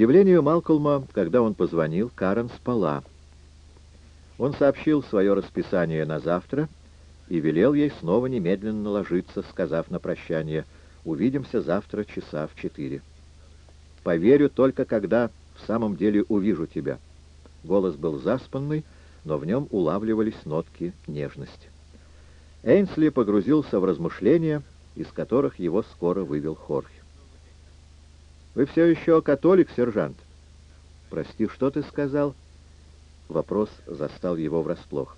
удивлению Малкольма, когда он позвонил, Карен спала. Он сообщил свое расписание на завтра и велел ей снова немедленно ложиться, сказав на прощание «Увидимся завтра часа в четыре». «Поверю только, когда в самом деле увижу тебя». Голос был заспанный, но в нем улавливались нотки нежности. Эйнсли погрузился в размышления, из которых его скоро вывел Хорхе. «Вы все еще католик, сержант?» «Прости, что ты сказал?» Вопрос застал его врасплох.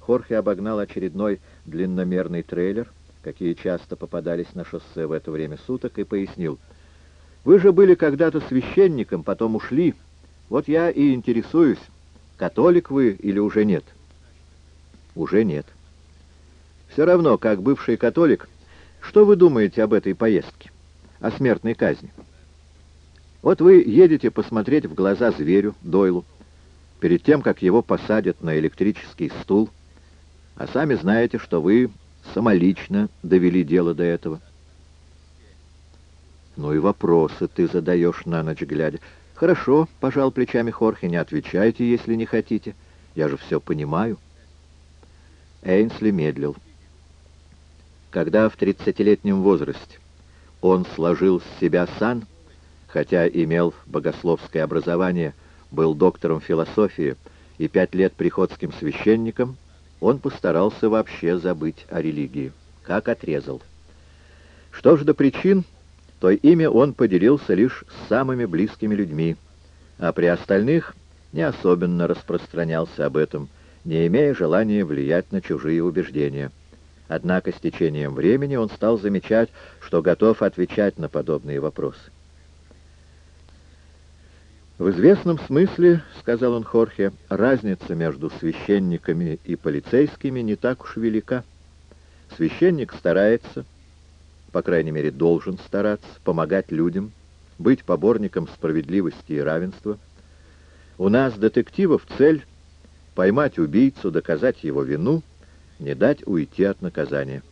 Хорхе обогнал очередной длинномерный трейлер, какие часто попадались на шоссе в это время суток, и пояснил. «Вы же были когда-то священником, потом ушли. Вот я и интересуюсь, католик вы или уже нет?» «Уже нет». «Все равно, как бывший католик, что вы думаете об этой поездке? О смертной казни?» «Вот вы едете посмотреть в глаза зверю, Дойлу, перед тем, как его посадят на электрический стул, а сами знаете, что вы самолично довели дело до этого. Ну и вопросы ты задаешь на ночь глядя. Хорошо, пожал плечами Хорхе, не отвечайте, если не хотите. Я же все понимаю. Эйнсли медлил. Когда в тридцатилетнем возрасте он сложил с себя сан, хотя имел богословское образование, был доктором философии и пять лет приходским священником, он постарался вообще забыть о религии, как отрезал. Что же до причин, то ими он поделился лишь с самыми близкими людьми, а при остальных не особенно распространялся об этом, не имея желания влиять на чужие убеждения. Однако с течением времени он стал замечать, что готов отвечать на подобные вопросы. В известном смысле, — сказал он Хорхе, — разница между священниками и полицейскими не так уж велика. Священник старается, по крайней мере, должен стараться, помогать людям, быть поборником справедливости и равенства. У нас, детективов, цель — поймать убийцу, доказать его вину, не дать уйти от наказания.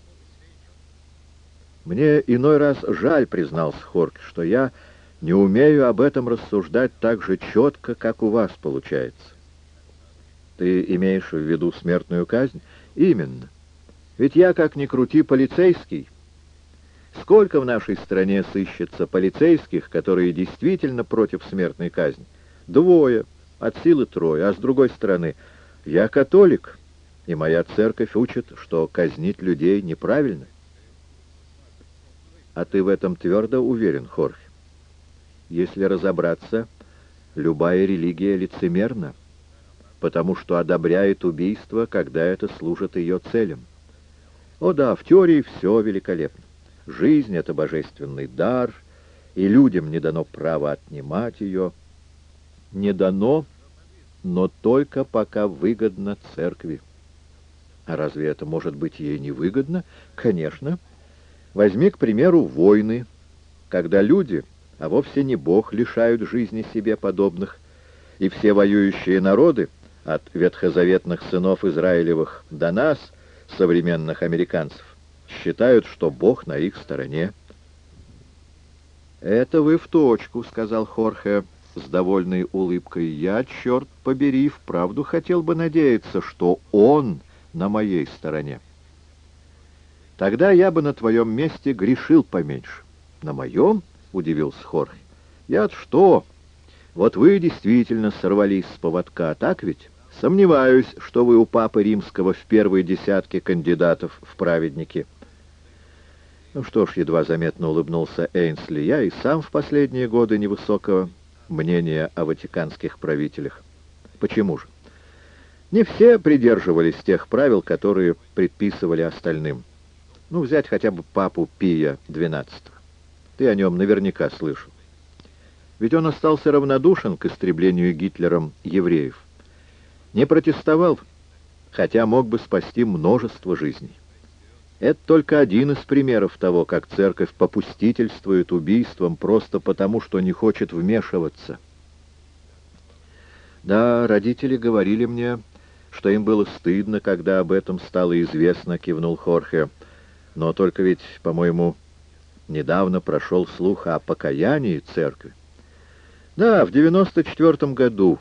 «Мне иной раз жаль, — признался Хорк, — что я не умею об этом рассуждать так же четко, как у вас получается. Ты имеешь в виду смертную казнь? Именно. Ведь я, как ни крути, полицейский. Сколько в нашей стране сыщется полицейских, которые действительно против смертной казни? Двое, от силы трое, а с другой стороны, я католик, и моя церковь учит, что казнить людей неправильно. А ты в этом твердо уверен, Хорхе? Если разобраться, любая религия лицемерна, потому что одобряет убийство, когда это служит ее целям. О да, в теории все великолепно. Жизнь — это божественный дар, и людям не дано право отнимать ее. Не дано, но только пока выгодно церкви. А разве это может быть ей невыгодно? Конечно. Возьми, к примеру, войны, когда люди а вовсе не Бог лишают жизни себе подобных, и все воюющие народы, от ветхозаветных сынов Израилевых до нас, современных американцев, считают, что Бог на их стороне. «Это вы в точку», — сказал Хорхе с довольной улыбкой. «Я, черт побери, вправду хотел бы надеяться, что Он на моей стороне. Тогда я бы на твоем месте грешил поменьше. На моем?» — удивился Хорхе. «Я-то что? Вот вы действительно сорвались с поводка, так ведь? Сомневаюсь, что вы у Папы Римского в первой десятке кандидатов в праведники». «Ну что ж», — едва заметно улыбнулся Эйнсли, — «я и сам в последние годы невысокого мнения о ватиканских правителях». «Почему же?» Не все придерживались тех правил, которые предписывали остальным. Ну, взять хотя бы папу Пия XII. Ты о нем наверняка слышал. Ведь он остался равнодушен к истреблению Гитлером евреев. Не протестовал, хотя мог бы спасти множество жизней. Это только один из примеров того, как церковь попустительствует убийствам просто потому, что не хочет вмешиваться. Да, родители говорили мне, что им было стыдно, когда об этом стало известно, кивнул Хорхе. Но только ведь, по-моему, Недавно прошел слух о покаянии церкви. Да, в девяносто четвертом году